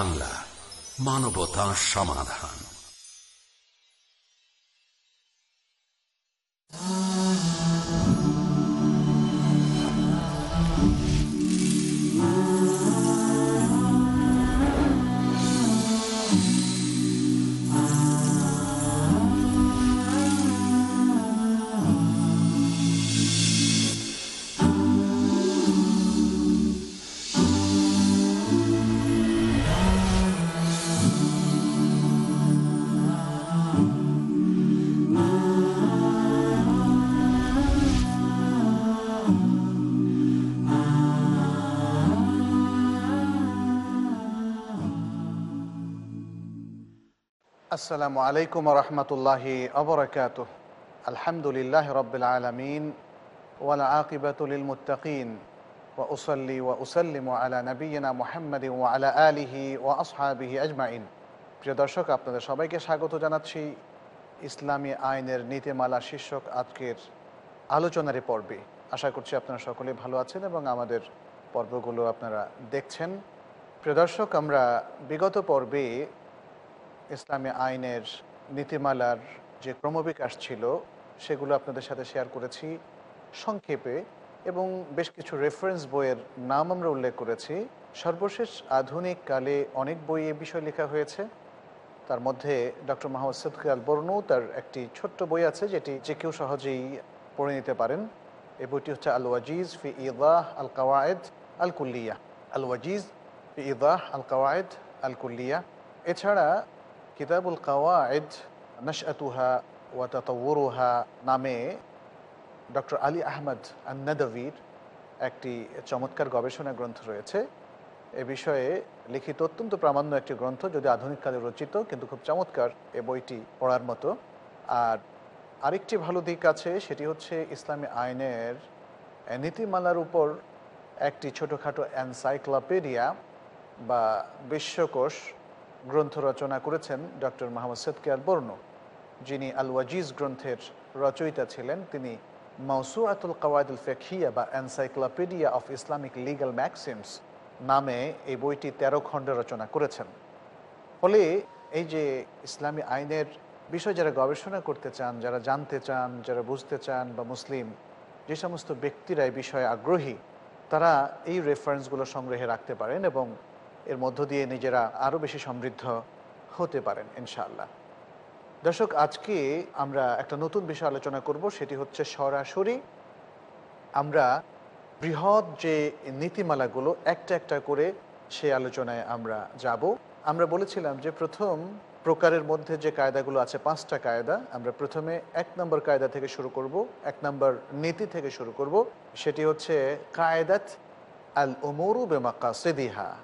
বাংলা মানবতা সমাধান। আসসালামু আলাইকুম রহমতুল্লাহি আবরকাত আলহামদুলিল্লাহ রবিল আলমিন ওয়ালা আকিবাতুল মুতাকিন উসল্লি ওয়া উসাল্লিম আলা নবীনা মোহাম্মদ আলা আলিহি ওয়া আসহাবিহি আজমাইন। প্রিয় দর্শক, আপনাদের সবাইকে স্বাগত জানাচ্ছি ইসলামী আইনের নীতিমালা শীর্ষক আজকের আলোচনারই পর্বে। আশা করছি আপনারা সকলে ভালো আছেন এবং আমাদের পর্বগুলো আপনারা দেখছেন। প্রিয় দর্শক, আমরা বিগত পর্বে ইসলামী আইনের নীতিমালার যে ক্রমবিকাশ ছিল, সেগুলো আপনাদের সাথে শেয়ার করেছি সংক্ষেপে এবং বেশ কিছু রেফারেন্স বইয়ের নাম আমরা উল্লেখ করেছি। সর্বশেষ আধুনিক কালে অনেক বই এ বিষয় লেখা হয়েছে। তার মধ্যে ডক্টর মোহাম্মদ সদক আল বর্নু তার একটি ছোট্ট বই আছে, যেটি যে কেউ সহজেই পড়ে নিতে পারেন। এই বইটি হচ্ছে আল ওয়াজিজ ফি ইদাহ আল কাওয়ায়দ আল কুল্লিয়া আল ওয়াজিজ ফি ইদাহ আল কাওয়ায়দ আল কুল্লিয়া এছাড়া কিতাবুল কাওয়ায়দ নশআতুহা ওয়া তাতাওয়ুরুহা নামে ডক্টর আলী আহমদ আন্নাদভির একটি চমৎকার গবেষণা গ্রন্থ রয়েছে। এ বিষয়ে লিখিত অত্যন্ত প্রামাণ্য একটি গ্রন্থ যদি আধুনিক কালে রচিত, কিন্তু খুব চমৎকার এ বইটি পড়ার মতো। আর আরেকটি ভালো দিক আছে, সেটি হচ্ছে ইসলামী আইনের নীতিমালার উপর একটি ছোটোখাটো অ্যানসাইক্লোপিডিয়া বা বিশ্বকোষ গ্রন্থ রচনা করেছেন ডক্টর মোহাম্মদ সদকিয়ার বর্ণ, যিনি আল ওয়াজিজ গ্রন্থের রচয়িতা ছিলেন। তিনি মৌসুয়াতুল কওয়ায়দুল ফেখিয়া বা encyclopaedia of Islamic legal maxims নামে এই বইটি তেরো খণ্ড রচনা করেছেন। ফলে এই যে ইসলামী আইনের বিষয় যারা গবেষণা করতে চান, যারা জানতে চান, যারা বুঝতে চান বা মুসলিম, যে সমস্ত ব্যক্তিরা এই বিষয়ে আগ্রহী, তারা এই রেফারেন্সগুলো সংগ্রহে রাখতে পারেন এবং এর মধ্য দিয়ে নিজেরা আরও বেশি সমৃদ্ধ হতে পারেন, ইনশাআল্লাহ। দর্শক, আজকে আমরা একটা নতুন বিষয় আলোচনা করব, সেটি হচ্ছে সরাসরি আমরা বৃহৎ যে নীতিমালাগুলো, একটা একটা করে সে আলোচনায় আমরা যাব। আমরা বলেছিলাম যে প্রথম প্রকারের মধ্যে যে কায়দাগুলো আছে, পাঁচটা কায়দা, আমরা প্রথমে এক নম্বর কায়দা থেকে শুরু করব, এক নম্বর নীতি থেকে শুরু করব, সেটি হচ্ছে কায়দাত আল ওমরু বেমাক্কা সেদিহা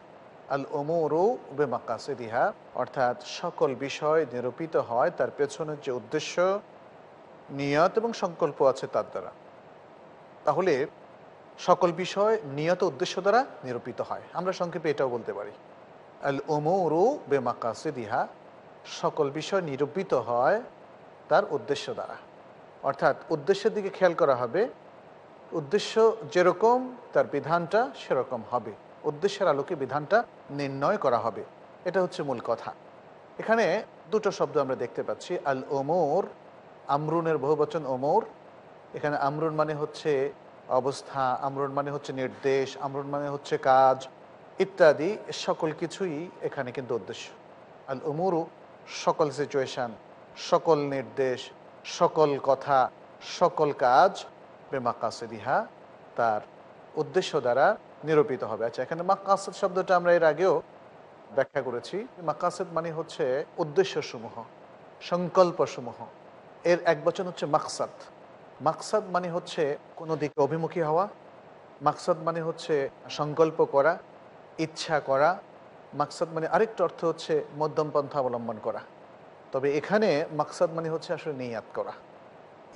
আল ওমরু বেমাকাসিদিহা, অর্থাৎ সকল বিষয় নিরূপিত হয় তার পেছনের যে উদ্দেশ্য, নিয়ত এবং সংকল্প আছে তার দ্বারা। তাহলে সকল বিষয় নিয়ত উদ্দেশ্য দ্বারা নিরূপিত হয়। আমরা সংক্ষেপে এটাও বলতে পারি। আল ওমরু বেমাকাসিদিহা, সকল বিষয় নিরূপিত হয় তার উদ্দেশ্য দ্বারা। অর্থাৎ উদ্দেশ্যের দিকে খেয়াল করা হবে, উদ্দেশ্য যেরকম তার বিধানটা সেরকম হবে। উদ্দেশ্যের আলোকে বিধানটা নির্ণয় করা হবে। এটা হচ্ছে মূল কথা। এখানে দুটো শব্দ আমরা দেখতে পাচ্ছি। আল ওমর, আমরুনের বহুবচন ওমর। এখানে আমরুন মানে হচ্ছে অবস্থা, আমরুন মানে হচ্ছে নির্দেশ, আমরুন মানে হচ্ছে কাজ ইত্যাদি সকল কিছুই এখানে কিন্তু উদ্দেশ্য। আল ওমরু সকল সিচুয়েশান সকল নির্দেশ, সকল কথা, সকল কাজ বেমাকাসেদিহা তার উদ্দেশ্য দ্বারা নিরূপিত হবে। আচ্ছা এখানে মাকাসেদ শব্দটা আমরা এর আগেও ব্যাখ্যা করেছি। মাকাসেদ মানে হচ্ছে উদ্দেশ্যসমূহ, সংকল্পসমূহ। এর এক বচন হচ্ছে মাকসাদ। মাকসাদ মানে হচ্ছে কোনো দিকে অভিমুখী হওয়া। মাকসাদ মানে হচ্ছে সংকল্প করা, ইচ্ছা করা। মাকসাদ মানে আরেকটা অর্থ হচ্ছে মধ্যম পন্থা অবলম্বন করা। তবে এখানে মাকসাদ মানে হচ্ছে আসলে নিয়াত করা।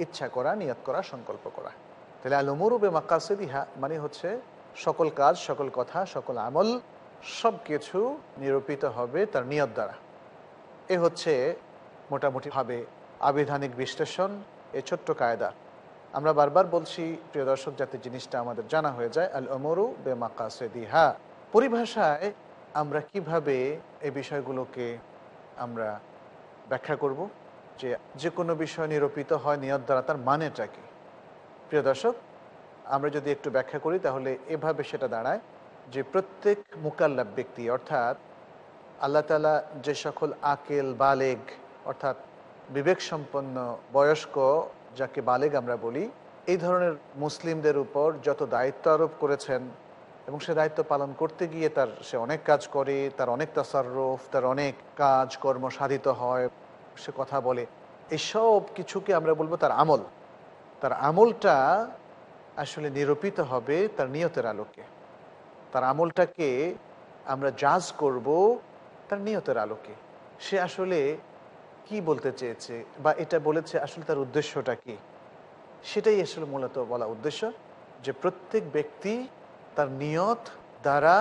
ইচ্ছা করা, নিয়াত করা, সংকল্প করা। তাহলে আলমরুবে মাকাসেদিহা মানে হচ্ছে সকল কাজ, সকল কথা, সকল আমল সব কিছু নিরূপিত হবে তার নিয়ত দ্বারা। এ হচ্ছে মোটামুটিভাবে আবিধানিক বিশ্লেষণ, এ ছোট্ট কায়দা। আমরা বারবার বলছি, প্রিয় দর্শক, যাতে জিনিসটা আমাদের জানা হয়ে যায় আল অমরু বে মাকাসেদিহা পরিভাষায় আমরা কীভাবে এই বিষয়গুলোকে আমরা ব্যাখ্যা করব? যে যে কোনো বিষয় নিরূপিত হয় নিয়ত দ্বারা, তার মানেটা কি? প্রিয় দর্শক আমরা যদি একটু ব্যাখ্যা করি, তাহলে এভাবে সেটা দাঁড়ায় যে প্রত্যেক মুকাল্লাব ব্যক্তি, অর্থাৎ আল্লাহ তালা যে সকল আকেল, বালেগ, অর্থাৎ বিবেক সম্পন্ন বয়স্ক, যাকে বালেগ আমরা বলি, এই ধরনের মুসলিমদের উপর যত দায়িত্ব আরোপ করেছেন এবং সে দায়িত্ব পালন করতে গিয়ে তার, সে অনেক কাজ করে, তার অনেক তাসারফ তার অনেক কাজ, কর্ম সাধিত হয়, সে কথা বলে। এসব কিছুকে আমরা বলব তার আমল। তার আমলটা আসলে নিরূপিত হবে তার নিয়তের আলোকে। তার আমলটাকে আমরা জাজ করব তার নিয়তের আলোকে। সে আসলে কি বলতে চেয়েছে বা এটা বলেছে আসলে তার উদ্দেশ্যটা কি? সেটাই আসলে মূলত বলা উদ্দেশ্য যে প্রত্যেক ব্যক্তি তার নিয়ত দ্বারা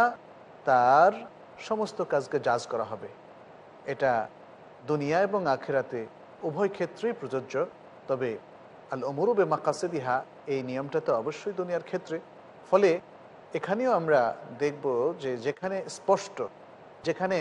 তার সমস্ত কাজকে জাজ করা হবে। এটা দুনিয়া এবং আখেরাতে উভয় ক্ষেত্রেই প্রযোজ্য। তবে আল অমরুবে মাকাসেদিহা এই নিয়মটা তো অবশ্যই দুনিয়ার ক্ষেত্রে। ফলে এখানেও আমরা দেখব যে যেখানে স্পষ্ট, যেখানে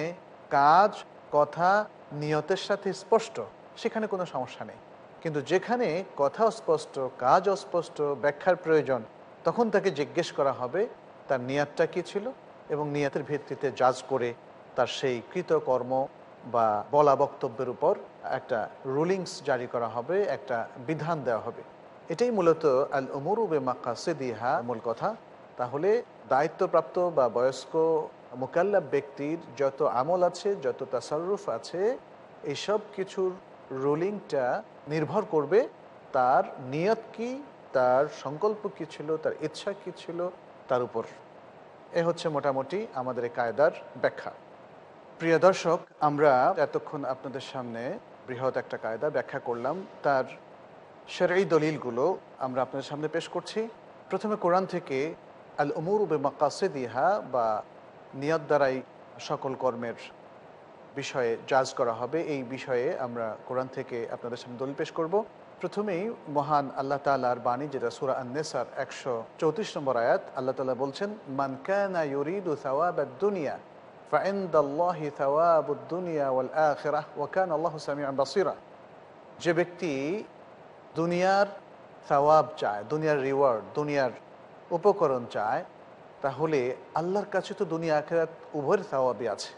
কাজ, কথা, নিয়তের সাথে স্পষ্ট, সেখানে কোনো সমস্যা নেই। কিন্তু যেখানে কথা অস্পষ্ট, কাজ অস্পষ্ট, ব্যাখ্যার প্রয়োজন, তখন তাকে জিজ্ঞেস করা হবে, তার নিয়াতটা কী ছিল? এবং নিয়াতের ভিত্তিতে জাজ করে তার সেই কৃতকর্ম বা বলা বক্তব্যের উপর একটা রুলিংস জারি করা হবে, একটা বিধান দেওয়া হবে। এটাই মূলত আল উমরুবে মাকাসেদিহা মূল কথা। তাহলে দায়িত্বপ্রাপ্ত বা বয়স্ক মোকাল্লাব ব্যক্তির যত আমল আছে, যত তাসারুফ আছে এইসব কিছুর রুলিংটা নির্ভর করবে তার নিয়ত কি, তার সংকল্প কি ছিল, তার ইচ্ছা কি ছিল, তার উপর। এ হচ্ছে মোটামুটি আমাদের কায়দার ব্যাখ্যা। প্রিয় দর্শক, আমরা এতক্ষণ আপনাদের সামনে বৃহৎ একটা কায়দা ব্যাখ্যা করলাম। তার সেরাই দলিলগুলো আমরা আপনাদের সামনে পেশ করছি। প্রথমে কোরআন থেকে আল উমুর বে মাকাসেদিহা বা নিয়ত দ্বারাই সকল কর্মের বিষয়ে জাজ করা হবে। এই বিষয়ে আমরা কোরআন থেকে আপনাদের সামনে দলিল পেশ করব। প্রথমেই মহান আল্লাহ তালার বাণী, যেটা সুরা আন্নেসার একশো চৌত্রিশ নম্বর আয়াত, আল্লাহ তালা বলছেন মানকানা ইউরিদু সাওয়াবাদ দুনিয়া فعند الله ثواب الدنيا والآخرة وكان الله سميعا بصيرا যে ব্যক্তি দুনিয়ার সওয়াব চায় দুনিয়ার রিওয়ার্ড দুনিয়ার উপকরণ চায় তাহলে আল্লাহর কাছে তো দুনিয়া আখেরাত উভয়ের সওয়াবই আছে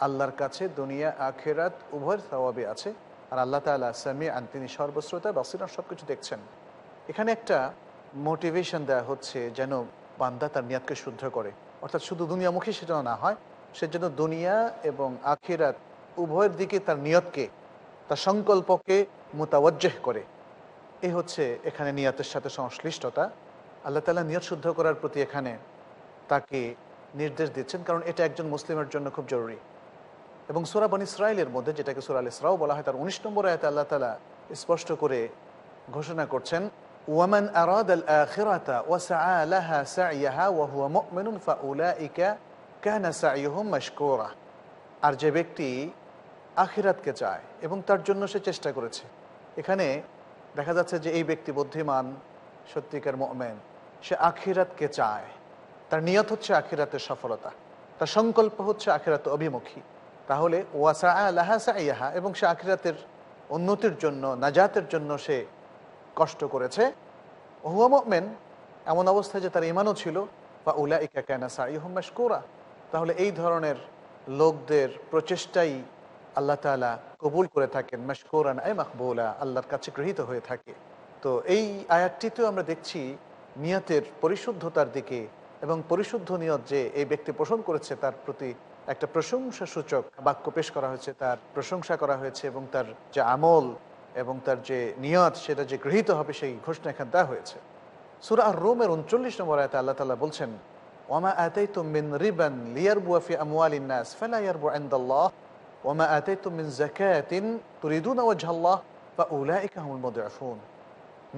আল্লাহর কাছে দুনিয়া আখেরাত উভয়ের সওয়াবই আছে আর আল্লাহ তালা সামি আন তিনি সর্বশ্রোতা বাসিরা সব কিছু দেখছেন এখানে একটা মোটিভেশন দেওয়া হচ্ছে যেন বান্দা তার নিয়াতকে শুদ্ধ করে অর্থাৎ শুধু দুনিয়ামুখী সেটা না হয় সেজন্য দুনিয়া এবং আখিরাত উভয়ের দিকে তার নিয়তকে, তার সংকল্পকে মোতাবজ্জেহ করে। এই হচ্ছে এখানে নিয়তের সাথে সংশ্লিষ্টতা। আল্লাহ তালা নিয়ত শুদ্ধ করার প্রতি এখানে তাকে নির্দেশ দিচ্ছেন, কারণ এটা একজন মুসলিমের জন্য খুব জরুরি। এবং সুরাবান ইসরায়েলের মধ্যে, যেটাকে সুরা আল ইসরাও বলা হয়, তার উনিশ নম্বর আয়তে আল্লাহ তালা স্পষ্ট করে ঘোষণা করছেন ওয়ামান আরাদ আল আখিরাতা ওয়াসআ লাহা সাইয়াহা ওয়া হুয়া মুমিনুন ফাউলাইকা কানা আর যে ব্যক্তি আখিরাতকে চায় এবং তার জন্য সে চেষ্টা করেছে, এখানে দেখা যাচ্ছে যে এই ব্যক্তি বুদ্ধিমান, সত্যিকার মুমিন। সে আখিরাতকে চায়। তার নিয়ত হচ্ছে আখিরাতের সফলতা। তার সংকল্প হচ্ছে আখিরাত অভিমুখী। তাহলে ওয়াসা লাহা সাইয়াহা এবং সে আখিরাতের উন্নতির জন্য, নাজাতের জন্য সে কষ্ট করেছে। হুয়া মেন এমন অবস্থায় যে তার ইমানও ছিল বা উলা ইকা কেনা সাইহুম মাশকুরা। তাহলে এই ধরনের লোকদের প্রচেষ্টাই আল্লাহ তালা কবুল করে থাকেন, মাশকুরান আই মাকবুলা, আল্লাহর কাছে গৃহীত হয়ে থাকে। তো এই আয়াতটিতেও আমরা দেখছি নিয়তের পরিশুদ্ধতার দিকে এবং পরিশুদ্ধ নিয়ত যে এই ব্যক্তি পোষণ করেছে তার প্রতি একটা প্রশংসা সূচক বাক্য পেশ করা হয়েছে, তার প্রশংসা করা হয়েছে এবং তার যে আমল এবং তার যে নিয়ত সেটা যে গৃহীত হবে সেই ঘোষণা এখানে দেওয়া হয়েছে। সুরা আর রোমের উনচল্লিশ নম্বর আয়তে আল্লাহ তালা বলছেন ওমা আতাই তুমিন রিবান লিয়ার বুয়াফি আমওয়াল ইন্নাস ফালা ইয়ারবু ইনদাল্লাহ ওমা আতাই তুমিন জাকাতিন তুরিদুন ওয়াজহাল্লাহ বা উলাইকা হুমুল মুদআফুন।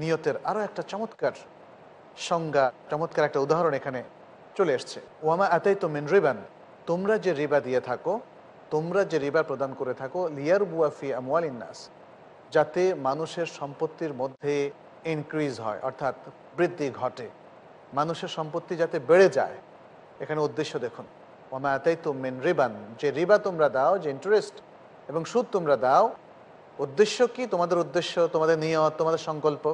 নিয়তের আরও একটা চমৎকার সংজ্ঞা, চমৎকার একটা উদাহরণ এখানে চলে এসছে। ওয়ামা আতাই তুমিন রিবান, তোমরা যে রিবা দিয়ে থাকো, তোমরা যে রিবা প্রদান করে থাকো লিয়ার বুয়াফি আমওয়াল ইন্নাস যাতে মানুষের সম্পত্তির মধ্যে ইনক্রিজ হয়, অর্থাৎ বৃদ্ধি ঘটে। মানুষের সম্পত্তি যাতে বেড়ে যায়, এখানে উদ্দেশ্য দেখুন। ওমায়াতাই মেন রিবান, যে রিবা তোমরা দাও, যে ইন্টারেস্ট এবং সুদ তোমরা দাও, উদ্দেশ্য কি? তোমাদের উদ্দেশ্য, তোমাদের নিয়ত, তোমাদের সংকল্প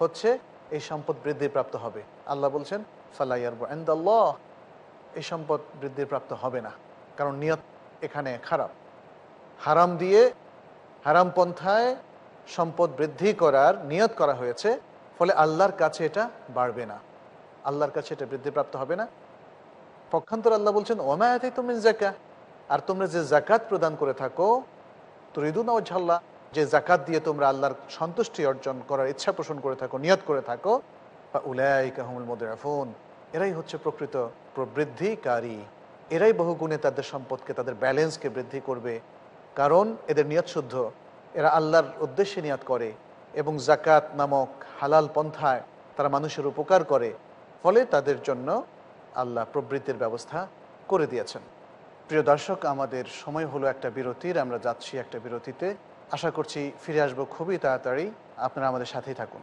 হচ্ছে এই সম্পদ বৃদ্ধি প্রাপ্ত হবে। আল্লাহ বলছেন ফালাইয়ারবাহ এই সম্পদ বৃদ্ধি প্রাপ্ত হবে না। কারণ নিয়ত এখানে খারাপ। হারাম দিয়ে, হারাম পন্থায় সম্পদ বৃদ্ধি করার নিয়ত করা হয়েছে, ফলে আল্লাহর কাছে এটা বাড়বে না। আল্লাহর কাছে এটা বৃদ্ধিপ্রাপ্ত হবে না। পক্ষান্তর আল্লাহ বলছেন ওমায়াতে তুমি জাকা আর তোমরা যে জাকাত প্রদান করে থাকো, তরিদুন ঝাল্লা যে জাকাত দিয়ে তোমরা আল্লাহর সন্তুষ্টি অর্জন করার ইচ্ছা পোষণ করে থাকো, নিয়ত করে থাকো বা উলাইকাহমুল মোদাফুন এরাই হচ্ছে প্রকৃত প্রবৃদ্ধিকারী। এরাই বহুগুণে তাদের সম্পদকে, তাদের ব্যালেন্সকে বৃদ্ধি করবে। কারণ এদের নিয়ত শুদ্ধ। এরা আল্লাহর উদ্দেশ্যে নিয়াত করে এবং জাকাত নামক হালাল পন্থায় তারা মানুষের উপকার করে, ফলে তাদের জন্য আল্লাহ প্রবৃত্তির ব্যবস্থা করে দিয়েছেন। প্রিয় দর্শক, আমাদের সময় হলো একটা বিরতির, আমরা যাচ্ছি একটা বিরতিতে। আশা করছি ফিরে আসব খুবই তাড়াতাড়ি। আপনারা আমাদের সাথেই থাকুন।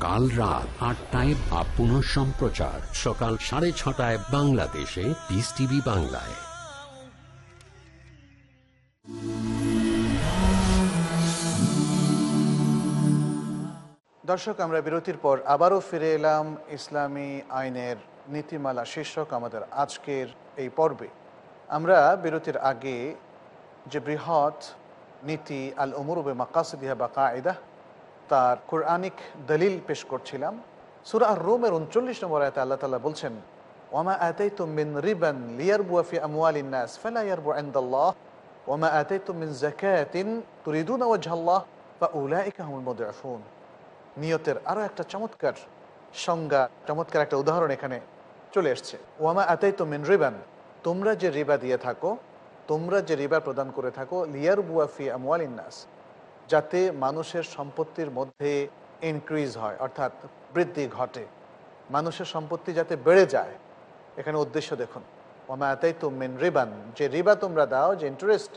কাল রাত আটটায় বা পুনঃ সম্প্রচার। সকাল সাড়ে ছটায় বাংলাদেশে পিস টিভি বাংলায়। দর্শক, আমরা বিরতির পর আবারও ফিরে এলাম ইসলামী আইনের নীতিমালা শীর্ষক আমাদের আজকের এই পর্বে। আমরা বিরতির আগে যে বৃহৎ নীতি আল উমরুবে মাকাসিদিহা বা কায়দা তার কোরআনিক দলিল পেশ করছিলাম। সুরা রোমের উনচল্লিশ নম্বর আয়তে আল্লাহ তালা বলছেন, ওমা আতাই তুমিন রিবান লিয়ার বুয়াফি আমওয়ালিন নাস, ফালা ইয়ারবু ইনদাল্লাহ ওমা আতাই তুমিন জাকাতিন তুরিদুন ওয়াজহাল্লাহ ফা উলাইকা হুমুল মুদঈফুন নিয়তের আরও একটা চমৎকার সংজ্ঞা, চমৎকার একটা উদাহরণ এখানে চলে এসছে। ওয়ামা আতাই তো মিন রিবান, তোমরা যে রিবা দিয়ে থাকো, তোমরা যে রিবা প্রদান করে থাকো লিয়ার বুয়াফি আমওয়াল ইন্নাস যাতে মানুষের সম্পত্তির মধ্যে ইনক্রিজ হয়, অর্থাৎ বৃদ্ধি ঘটে। মানুষের সম্পত্তি যাতে বেড়ে যায়, এখানে উদ্দেশ্য দেখুন। ওয়ামা আতাই তো মিন রিবান, যে রিবা তোমরা দাও, যে ইন্টারেস্ট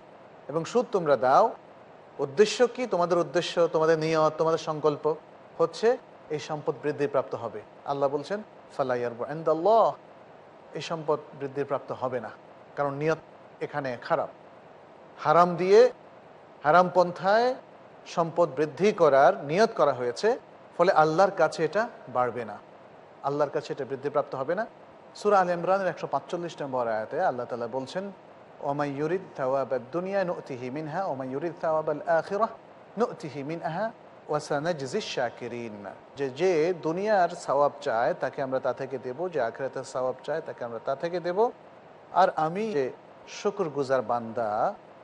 এবং সুদ তোমরা দাও, উদ্দেশ্য কি? তোমাদের উদ্দেশ্য, তোমাদের নিয়ত, তোমাদের সংকল্প হচ্ছে এই সম্পদ বৃদ্ধি প্রাপ্ত হবে। আল্লাহ বলছেন ফালাইয়ারবাহ এই সম্পদ বৃদ্ধি প্রাপ্ত হবে না। কারণ নিয়ত এখানে খারাপ। হারাম দিয়ে, হারাম পন্থায় সম্পদ বৃদ্ধি করার নিয়ত করা হয়েছে, ফলে আল্লাহর কাছে এটা বাড়বে না। আল্লাহর কাছে এটা বৃদ্ধিপ্রাপ্ত হবে না। সুরা আল ইমরানের একশো পাঁচচল্লিশ নম্বর আয়াতে আল্লাহ তালা বলছেন ওমাই ইউরিদ থাওয়াব দুনিয়া নুতিহি মিনহা ওমাই ইউরিদ থাওয়াব আল আখিরাহ নুতিহি মিনহা ওয়াসানাজিস শাকিরিন। যে যে দুনিয়ার সওয়াব চায়, তাকে আমরা তা থেকে দেব, যে আখিরাতের সওয়াব চায়, তাকে আমরা তা থেকে দেব। আর আমি যে শুকুর গুজার বান্দা,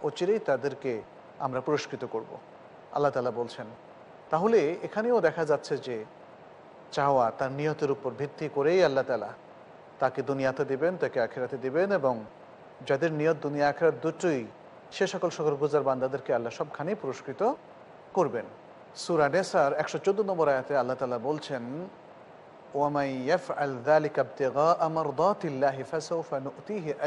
অচিরেই তাদেরকে আমরা পুরস্কৃত করব। আল্লাহ তালা বলছেন। তাহলে এখানেও দেখা যাচ্ছে যে চাওয়া তার নিয়তের উপর ভিত্তি করেই আল্লাহ তালা তাকে দুনিয়াতে দিবেন, তাকে আখেরাতে দিবেন এবং যাদের নিয়ত দুনিয়া আখেরাত দুটোই সে সকল সকল গুজার বান্দাদেরকে আল্লাহ সবখানেই পুরস্কৃত করবেন। সুরা নেসার একশো চোদ্দ নম্বর আয়াতে আল্লাহ তালা বলছেন, ওয়ামাই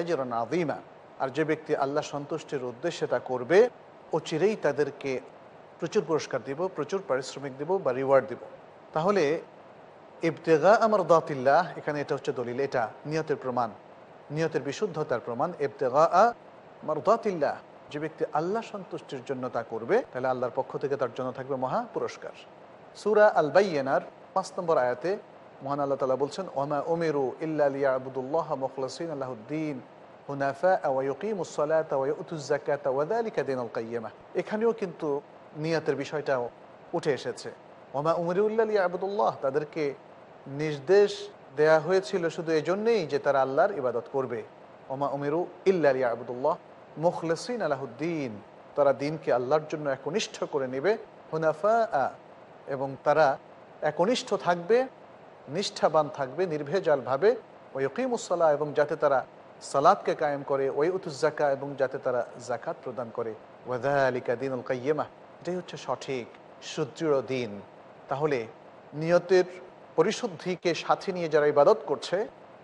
আযীমা। আর যে ব্যক্তি আল্লাহ সন্তুষ্টির উদ্দেশ্যে তা করবে ও চিরেই তাদেরকে প্রচুর পুরস্কার দিব, প্রচুর পারিশ্রমিক দিব বা রিওয়ার্ড দিব। তাহলে ইবতেগা আমার দাতিল্লাহ, এখানে এটা হচ্ছে দলিল, এটা নিয়তের প্রমাণ, নিয়তের বিশুদ্ধতার প্রমাণ, ইবতেগা আমার দাতিল্লাহ, যে ব্যক্তি আল্লাহ সন্তুষ্টির জন্য তা করবে, তাহলে আল্লাহর পক্ষ থেকে তার জন্য থাকবে মহা পুরস্কার। সুরা আল বাইয়েনার পাঁচ নম্বর আয়াতে মহান আল্লাহ তালা বলছেন, ওমা ওমেরু ইল্লা আবুদুল্লাহ মুখলসিন আল্লাহদ্দিন হুনাফা ওয়াকিমুসলাত ওয়াউতুজাকাত ওয়াদালিকা দিনুল কাইয়্যিমা এখানেও কিন্তু নিয়তের বিষয়টা উঠে এসেছে। ওমা উমরিউল্লাহ আবুদুল্লাহ তাদেরকে নির্দেশ দেয়া হয়েছিল শুধু এই জন্যেই যে তারা আল্লাহর ইবাদত করবে। ওমা উমেরু ইল্লা আবুদুল্লাহ মুখলসিন আলাহুদ্দিন, তারা দিনকে আল্লাহর জন্য একনিষ্ঠ করে নেবে। হুনাফা এবং তারা একনিষ্ঠ থাকবে, নিষ্ঠাবান থাকবে নির্ভেজালভাবে ওই ইকিমুসলা এবং যাতে তারা সালাদকে কায়েম করে। ওই উতুজাকা এবং যাতে তারা জাকাত প্রদান করে। ওয়াদা আলিকা দিন উল কাইয়েমা এটাই হচ্ছে সঠিক সুদৃঢ় দিন তাহলে নিয়তের পরিশুদ্ধিকে সাথে নিয়ে যারা ইবাদত করছে,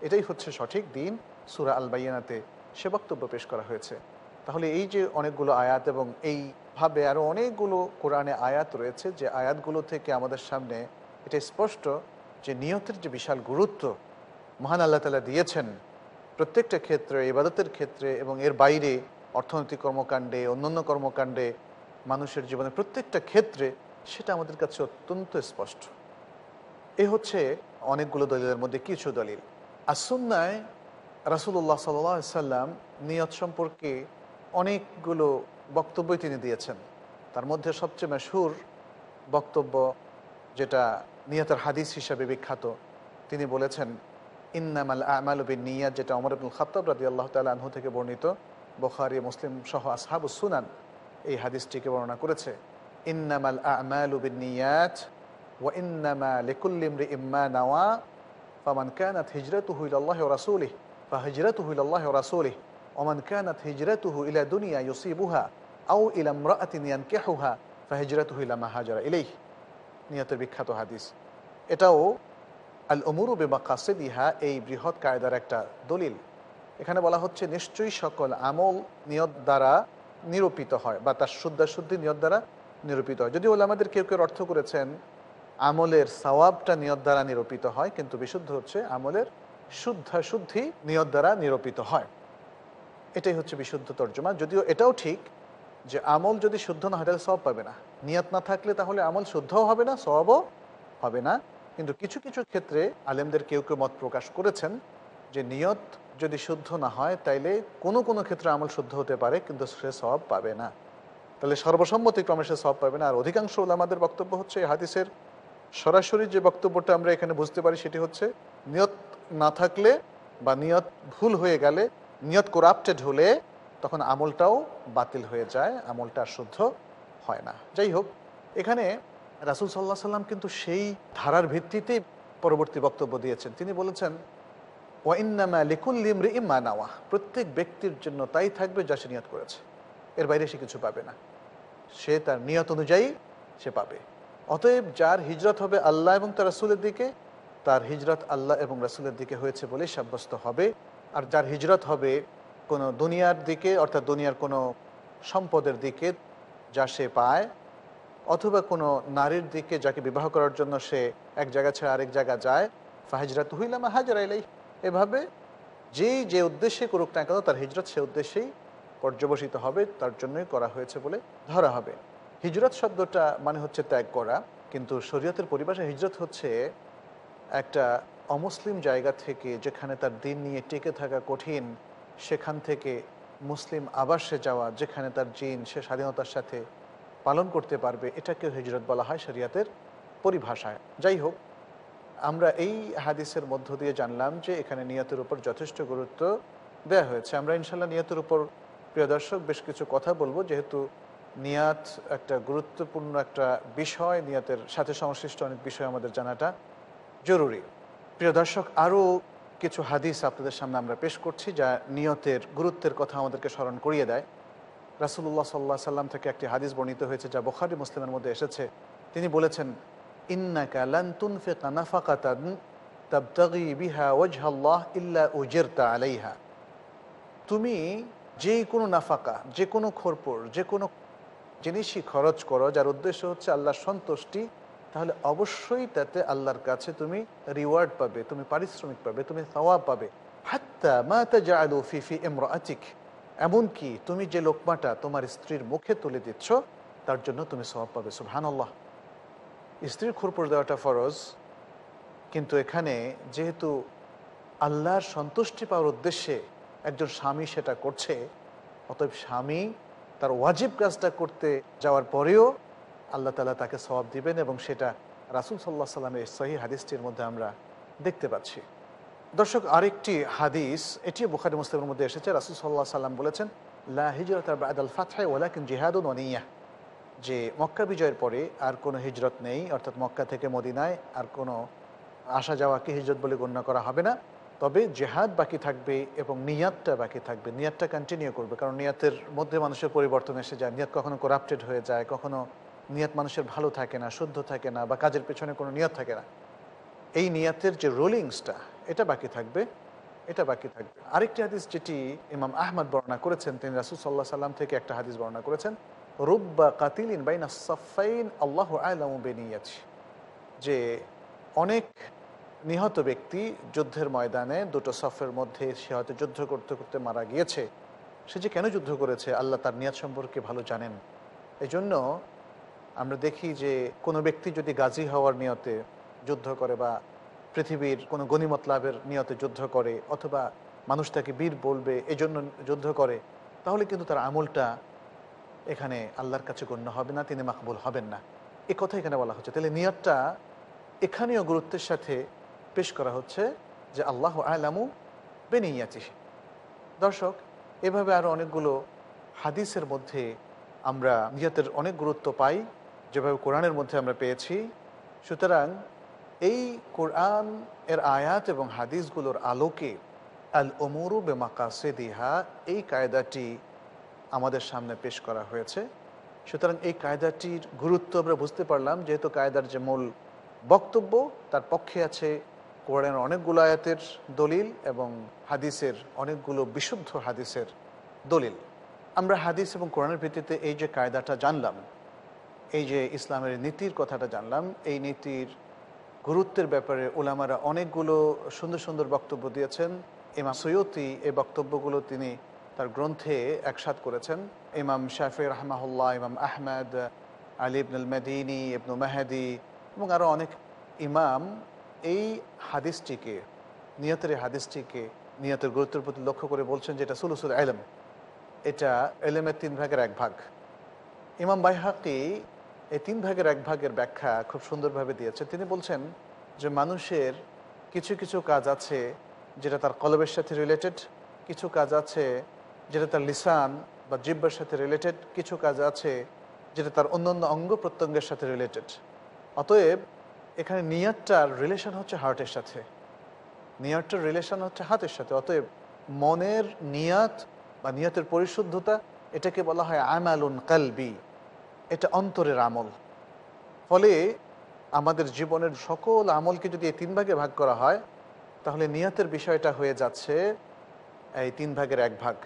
এটাই হচ্ছে সঠিক দিন। সুরা আল বাইয়ানাতে সে বক্তব্য পেশ করা হয়েছে। তাহলে এই যে অনেকগুলো আয়াত এবং এইভাবে আরও অনেকগুলো কোরআনে আয়াত রয়েছে, যে আয়াতগুলো থেকে আমাদের সামনে এটা স্পষ্ট যে নিয়তের যে বিশাল গুরুত্ব মহান আল্লাহ তালা দিয়েছেন, প্রত্যেকটা ক্ষেত্রে, ইবাদতের ক্ষেত্রে এবং এর বাইরে অর্থনৈতিক কর্মকাণ্ডে, অন্যান্য কর্মকাণ্ডে মানুষের জীবনে প্রত্যেকটা ক্ষেত্রে সেটা আমাদের কাছে অত্যন্ত স্পষ্ট। এ হচ্ছে অনেকগুলো দলিলের মধ্যে কিছু দলিল। আসন্নায় রাসুল্লাহ সাল্লাম নিয়ত সম্পর্কে অনেকগুলো বক্তব্যই তিনি দিয়েছেন। তার মধ্যে সবচেয়ে মশহুর বক্তব্য যেটা নিয়তের হাদিস হিসাবে বিখ্যাত, তিনি বলেছেন, ইন্নামাল আমাল বিন নিয়াত যেটা অমর আব্দুল খাত্তাব রাদি আল্লাহ তালা আনহু থেকে বর্ণিত। বখারি, মুসলিম সহ আসহাবুস সুনান। এই হাদিসটিকে বর্ণনা করেছে। ইন্নামাল আমাল বিন নিয়াত ওয়া ইন্নামা লিকুল্লি ইম্মা নাওয়া। ফামান কানাত হিজরাতুহু ইলাল্লাহি ওয়া রাসূলিহি ফাহিজরাতুহু ইলাল্লাহি ওয়া রাসূলিহি হিজরাতুহু ইলা দুনিয়া ইউসিবুহা আও ইলা ইমরাআতিন ইয়ানকিহুহা ফাহিজরাতুহু ইলা মা হাজারা ইলাইহি। নিয়তের বিখ্যাত হাদিস। এটাও আল অমুরু বেমা কাসেদিহা এই বৃহৎ কায়দার একটা দলিল। এখানে বলা হচ্ছে, নিশ্চয়ই সকল আমল নিয়ত দ্বারা নিরূপিত হয় বা তার শুদ্ধাশুদ্ধি নিয়ত দ্বারা নিরূপিত হয়। যদিও আমাদের কেউ কেউ অর্থ করেছেন, আমলের সওয়াবটা নিয়ত দ্বারা নিরূপিত হয়, কিন্তু বিশুদ্ধ হচ্ছে আমলের শুদ্ধাশুদ্ধি নিয়ত দ্বারা নিরূপিত হয়। এটাই হচ্ছে বিশুদ্ধ তর্জমা। যদিও এটাও ঠিক যে আমল যদি শুদ্ধ না হয়, তাহলে সব পাবে না। নিয়ত না থাকলে তাহলে আমল শুদ্ধও হবে না সবও হবে না। কিন্তু কিছু কিছু ক্ষেত্রে আলেমদের কেউ কেউ মত প্রকাশ করেছেন যে নিয়ত যদি শুদ্ধ না হয়, তাইলে কোনো কোনো ক্ষেত্রে আমল শুদ্ধ হতে পারে, কিন্তু সে সব পাবে না। তাহলে সর্বসম্মতিক্রমে সে সব পাবে না। আর অধিকাংশ আমাদের বক্তব্য হচ্ছে হাদিসের সরাসরি যে বক্তব্যটা আমরা এখানে বুঝতে পারি, সেটি হচ্ছে নিয়ত না থাকলে বা নিয়ত ভুল হয়ে গেলে, নিয়ত করাপ্টেড হলে তখন আমলটাও বাতিল হয়ে যায়, আমলটা শুদ্ধ হয় না। যাই হোক, এখানে রাসুল সাল্লাহ সাল্লাম কিন্তু সেই ধারার ভিত্তিতেই পরবর্তী বক্তব্য দিয়েছেন। তিনি বলেছেন ওয়াইন্নামা লিকুল্লিম রে ইম্মা নাওয়া প্রত্যেক ব্যক্তির জন্য তাই থাকবে যা সে নিয়ত করেছে। এর বাইরে সে কিছু পাবে না। সে তার নিয়ত অনুযায়ী সে পাবে। অতএব যার হিজরত হবে আল্লাহ এবং তার রাসুলের দিকে, তার হিজরত আল্লাহ এবং রাসুলের দিকে হয়েছে বলেই সাব্যস্ত হবে। আর যার হিজরত হবে কোনো দুনিয়ার দিকে, অর্থাৎ দুনিয়ার কোনো সম্পদের দিকে যা সে পায়, অথবা কোনো নারীর দিকে যাকে বিবাহ করার জন্য সে এক জায়গা ছেড়ে আরেক জায়গা যায় ফাহিজরাত হুইলামা হাজার এভাবে যেই যে উদ্দেশ্যে করুক না কেন, তার হিজরত সে উদ্দেশ্যেই পর্যবসিত হবে, তার জন্যই করা হয়েছে বলে ধরা হবে। হিজরত শব্দটা মানে হচ্ছে ত্যাগ করা, কিন্তু শরীয়তের পরিভাষা হিজরত হচ্ছে একটা অমুসলিম জায়গা থেকে যেখানে তার দিন নিয়ে টিকে থাকা কঠিন, সেখান থেকে মুসলিম আবাসে যাওয়া, যেখানে তার জিন, সে স্বাধীনতার সাথে পালন করতে পারবে এটাকে হিজরত বলা হয় শরিয়াতের পরিভাষায়। যাই হোক আমরা এই হাদিসের মধ্য দিয়ে জানলাম যে এখানে নিয়তের উপর যথেষ্ট গুরুত্ব দেওয়া হয়েছে। আমরা ইনশাল্লাহ নিয়তের উপর, প্রিয় দর্শক, বেশ কিছু কথা বলব। যেহেতু নিয়াত একটা গুরুত্বপূর্ণ একটা বিষয়, নিয়তের সাথে সংশ্লিষ্ট অনেক বিষয় আমাদের জানাটা জরুরি। প্রিয় দর্শক, আরও কিছু হাদিস আপনাদের সামনে আমরা পেশ করছি যা নিয়তের, গুরুত্বের কথা আমাদেরকে স্মরণ করিয়ে দেয়। রাসুল্লাহ সাল্লাহ সাল্লাম থেকে একটি হাদিস বর্ণিত হয়েছে যা বখারি, মুসলিমের মধ্যে এসেছে। তিনি বলেছেন বিহা আলাইহা তুমি যে কোনো নাফাকা যে কোনো খরপর যে কোনো জিনিসই খরচ করো, যার উদ্দেশ্য হচ্ছে আল্লাহর সন্তুষ্টি, তাহলে অবশ্যই তাতে আল্লাহর কাছে তুমি রিওয়ার্ড পাবে, তুমি পারিশ্রমিক পাবে, তুমি সওয়াব পাবে। হাত্তা মা তাজআলু ফিফি ইমরাআতিক এমনকি তুমি যে লোকমাটা তোমার স্ত্রীর মুখে তুলে দিচ্ছ, তার জন্য তুমি সওয়াব পাবে, সুবহানাল্লাহ। স্ত্রীর খুরপুর দেওয়াটা ফরজ, কিন্তু এখানে যেহেতু আল্লাহর সন্তুষ্টি পাওয়ার উদ্দেশ্যে একজন স্বামী সেটা করছে, অতএব স্বামী তার ওয়াজিব কাজটা করতে যাওয়ার পরেও আল্লাহ তালা তাকে সবাব দিবেন এবং সেটা রাসুল সাল্লাহ সাল্লামের সহি হাদিসটির মধ্যে আমরা দেখতে পাচ্ছি। দর্শক, আরেকটি হাদিস এটিও বুখারি মুসলিমের মধ্যে এসেছে। রাসুল সাল্লাহ সাল্লাম বলেছেন, লা হিজরত আল ফাতহায় ওলাকিন জিহাদুন ওয়ানিয়া যে মক্কা বিজয়ের পরে আর কোনো হিজরত নেই, অর্থাৎ মক্কা থেকে মদিনায় আর কোনো আসা যাওয়াকে হিজরত বলে গণ্য করা হবে না। তবে জেহাদ বাকি থাকবে এবং নিয়াতটা বাকি থাকবে। নিয়াতটা কন্টিনিউ করবে, কারণ নিয়াতের মধ্যে মানুষের পরিবর্তন এসে যায়। নিয়াত কখনো করাপ্টেড হয়ে যায়, কখনো নিয়াত মানুষের ভালো থাকে না, শুদ্ধ থাকে না বা কাজের পেছনে কোনো নিয়ত থাকে না। এই নিয়াতের যে রোলিংসটা এটা বাকি থাকবে, এটা বাকি থাকবে। আরেকটি হাদিস যেটি ইমাম আহমদ বর্ণনা করেছেন, তিনি রাসুল সাল্লাহ সাল্লাম থেকে একটা হাদিস বর্ণনা করেছেন রুব্বা কাতিলিন বাইনা সাফাইন, আল্লাহ আলামু বেনিয়াছি যে অনেক নিহত ব্যক্তি যুদ্ধের ময়দানে দুটো সফের মধ্যে সে হয়তো যুদ্ধ করতে করতে মারা গিয়েছে। সে যে কেন যুদ্ধ করেছে, আল্লাহ তার নিয়াত সম্পর্কে ভালো জানেন। এই জন্য আমরা দেখি যে কোনো ব্যক্তি যদি গাজী হওয়ার নিয়তে যুদ্ধ করে বা পৃথিবীর কোনো গণিমত লাভের নিয়তে যুদ্ধ করে, অথবা মানুষ তাকে বীর বলবে, এজন্য যুদ্ধ করে, তাহলে কিন্তু তার আমলটা এখানে আল্লাহর কাছে গণ্য হবে না, তিনি মাকবুল হবেন না। এ কথা এখানে বলা হচ্ছে। তাহলে নিয়তটা এখানেও গুরুত্বের সাথে পেশ করা হচ্ছে যে আল্লাহ আলামু বেনিয়াচি দর্শক, এভাবে আরও অনেকগুলো হাদিসের মধ্যে আমরা নিয়তের অনেক গুরুত্ব পাই, যেভাবে কোরআনের মধ্যে আমরা পেয়েছি। সুতরাং এই কোরআন এর আয়াত এবং হাদিসগুলোর আলোকে আল ওমরু বেমাকাসে দিহা এই কায়দাটি আমাদের সামনে পেশ করা হয়েছে। সুতরাং এই কায়দাটির গুরুত্ব আমরা বুঝতে পারলাম, যেহেতু কায়দার যে মূল বক্তব্য, তার পক্ষে আছে কোরআনের অনেকগুলো আয়াতের দলিল এবং হাদিসের অনেকগুলো বিশুদ্ধ হাদিসের দলিল। আমরা হাদিস এবং কোরআনের ভিত্তিতে এই যে কায়দাটা জানলাম, এই যে ইসলামের নীতির কথাটা জানলাম, এই নীতির গুরুত্বের ব্যাপারে ওলামারা অনেকগুলো সুন্দর সুন্দর বক্তব্য দিয়েছেন। এমা সৈয়তি এই বক্তব্যগুলো তিনি তার গ্রন্থে একসাথ করেছেন ইমাম শাফি রহমাহুল্লাহ, ইমাম আহমেদ, আলী ইবনুল মেদিনী, ইবনু মেহেদি এবং আরও অনেক ইমাম। এই হাদিসটিকে, নিয়তের হাদিসটিকে নিয়তের গুরুত্বের প্রতি লক্ষ্য করে বলছেন যে এটা সুলুসুল এলম এটা এলেমের তিন ভাগের এক ভাগ। ইমাম বাইহাকি এই তিন ভাগের এক ভাগের ব্যাখ্যা খুব সুন্দরভাবে দিয়েছে। তিনি বলছেন যে মানুষের কিছু কিছু কাজ আছে যেটা তার কলবের সাথে রিলেটেড কিছু কাজ আছে যেটা তার লিসান বা জিব্বার সাথে রিলেটেড কিছু কাজ আছে, যেটা তার অন্যান্য অঙ্গ প্রত্যঙ্গের সাথে রিলেটেড অতএব, এখানে নিয়াতটার রিলেশন হচ্ছে হার্টের সাথে। নিয়াতটার রিলেশন হচ্ছে হাতের সাথে। অতএব, মনের নিয়াত বা নিয়াতের পরিশুদ্ধতা, এটাকে বলা হয় আমালুন কালবি। এটা অন্তরের আমল। ফলে, আমাদের জীবনের সকল আমলকে যদি এই তিন ভাগে ভাগ করা হয়, তাহলে নিয়তের বিষয়টা হয়ে যাচ্ছে এই তিন ভাগের এক ভাগ।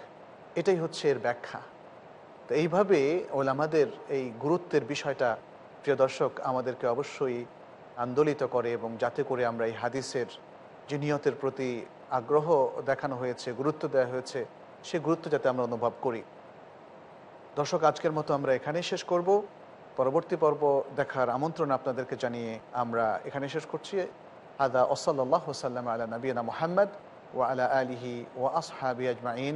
এটাই হচ্ছে এর ব্যাখ্যা। তো এইভাবে ওলামাদের এই গুরুত্বের বিষয়টা প্রিয় দর্শক, আমাদেরকে অবশ্যই আন্দোলিত করে এবং যাতে করে আমরা এই হাদিসের যে নিয়তের প্রতি আগ্রহ দেখানো হয়েছে, গুরুত্ব দেওয়া হয়েছে, সে গুরুত্ব যাতে আমরা অনুভব করি। দর্শক, আজকের মতো আমরা এখানেই শেষ করব। পরবর্তী পর্ব দেখার আমন্ত্রণ আপনাদেরকে জানিয়ে আমরা এখানে শেষ করছি। আদা ওসল্লাহ ওসাল্লাম আলা নবীনা মোহাম্মদ ও আলা আলিহি ও আসহাবি আজমাইন।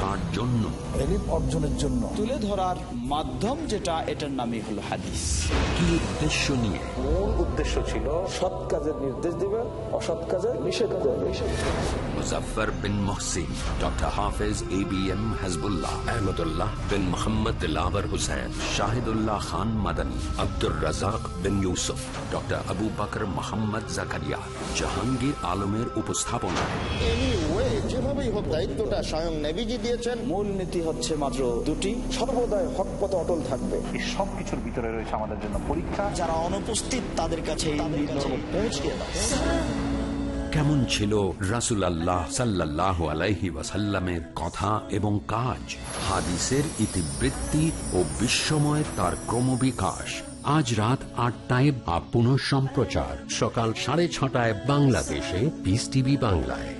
কার জন্য। অর্জনের জন্য। তুলে ধরার মাধ্যম যেটা এটার নামই হলো হাদিস। কি উদ্দেশ্য নিয়ে? মূল উদ্দেশ্য ছিল সৎ কাজের নির্দেশ দিবে অসৎ কাজের নিষেধ করবে। Muzaffar bin Mohsin doctor Hafez A B M Hizbullah Ahmadullah bin Mohammad lover Hossain Shahidullah Khan Madani Abdur Razzak bin Yousuf doctor Abu Bakr Mohammad Zakaria Jahangir আলমের উপস্থাপনা। যেভাবেই হোক দায়িত্বটা স্বয়ং নেভিজি দিয়েছেন। মূল নীতি হচ্ছে মাত্র দুটি সর্বদাই হক পথে অটল থাকবে। এই সব কিছুর ভিতরে রয়েছে আমাদের জন্য পরীক্ষা। যারা অনুপস্থিত তাদের কাছে পৌঁছিয়ে কেমন ছিল রাসুল আল্লাহ সাল্লাহ আলাইহি ওয়াসাল্লামের কথা এবং কাজ? হাদিসের ইতিবৃত্তি ও বিশ্বময় তার ক্রমবিকাশ। আজ রাত আটটায় বা পুনঃ সম্প্রচার সকাল সাড়ে ছটায় বাংলাদেশে পিস টিভি বাংলায়।